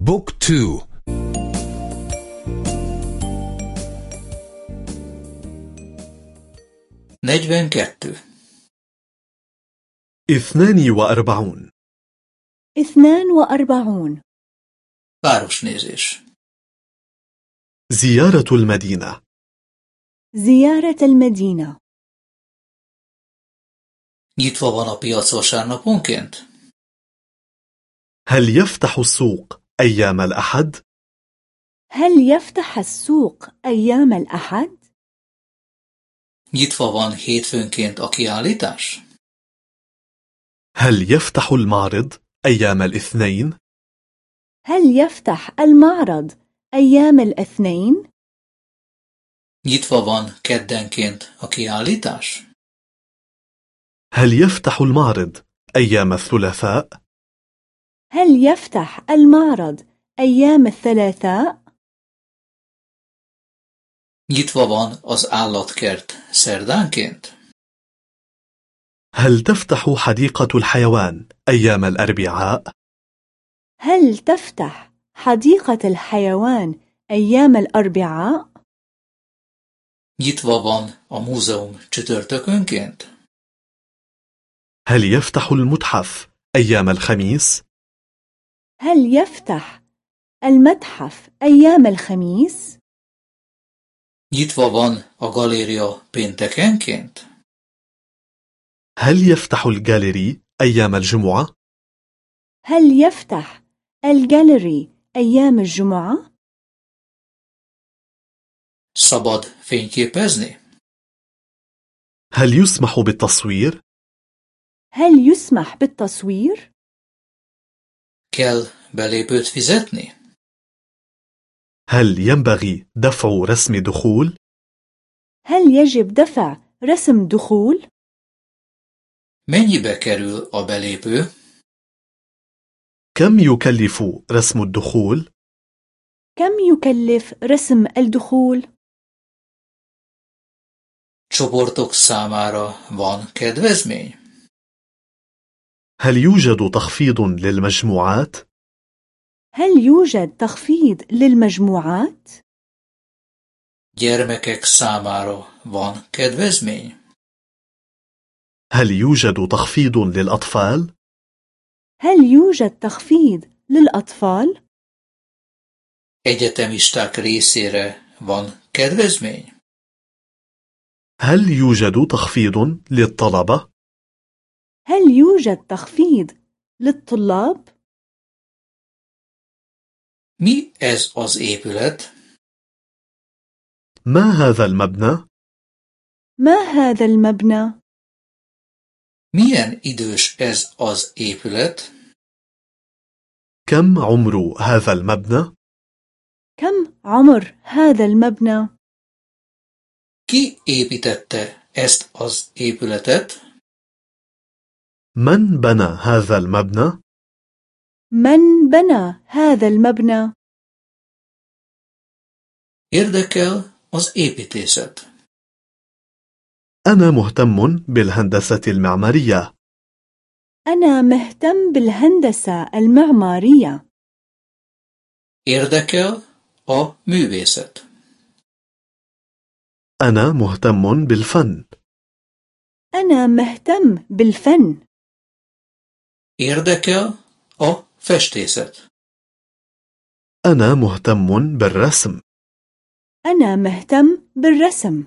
بوك تو. نجبن كتو اثنان وأربعون. اثنان وأربعون. Városnézés. زيارة المدينة. زيارة المدينة. Nyitva van a piac vasárnaponként? هل يفتح السوق؟ أيام الأحد؟ هل يفتح السوق أيام الأحد؟ Nyitva van hétfőnként a kiállítás? هل يفتح المعرض أيام الاثنين؟ هل يفتح المعرض أيام الاثنين؟ Nyitva van keddenként a kiállítás? هل يفتح المعرض أيام الثلاثاء؟ هل يفتح المعرض أيام الثلاثاء؟ Nyitva van az állatkert szerdánként? هل تفتح حديقة الحيوان أيام الأربعاء؟ هل تفتح حديقة الحيوان أيام الأربعاء؟ Nyitva van a múzeum csütörtökönként? هل يفتح المتحف أيام الخميس؟ هل يفتح المتحف أيام الخميس؟ Nyitva van a galéria péntekenként? هل يفتح الجاليري أيام الجمعة؟ هل يفتح الجاليري أيام الجمعة؟ Szabad fényképezni? هل يسمح بالتصوير؟ هل يسمح بالتصوير؟ Kell belépőt fizetni? هل ينبغي دفع رسم دخول؟ هل يجب دفع رسم دخول؟ Mennyibe kerül a belépő? كم يكلف رسم الدخول؟ كم يكلف رسم الدخول؟ Csoportok számára van kedvezmény? هل يوجد تخفيض للمجموعات؟ هل يوجد تخفيض للمجموعات؟ Gyermekek számára van kedvezmény? هل يوجد تخفيض للأطفال؟ هل يوجد تخفيض للأطفال؟ Egyetemisták részére van kedvezmény? هل يوجد تخفيض للطلبة؟ هل يوجد تخفيض للطلاب؟ Mi ez az épület? ما هذا المبنى؟ ما هذا المبنى؟ Milyen idős ez az épület? كم عمر هذا المبنى؟ كم عمر هذا المبنى؟ Ki építette ezt az épületet? من بنى هذا المبنى؟ من بنى هذا المبنى؟ Érdekel az építészet. أنا مهتم بالهندسة المعمارية. أنا مهتم بالهندسة المعمارية. Érdekel a művészet. أنا مهتم بالفن. أنا مهتم بالفن. Érdekel a festészet. أنا مهتم بالرسم. أنا مهتم بالرسم.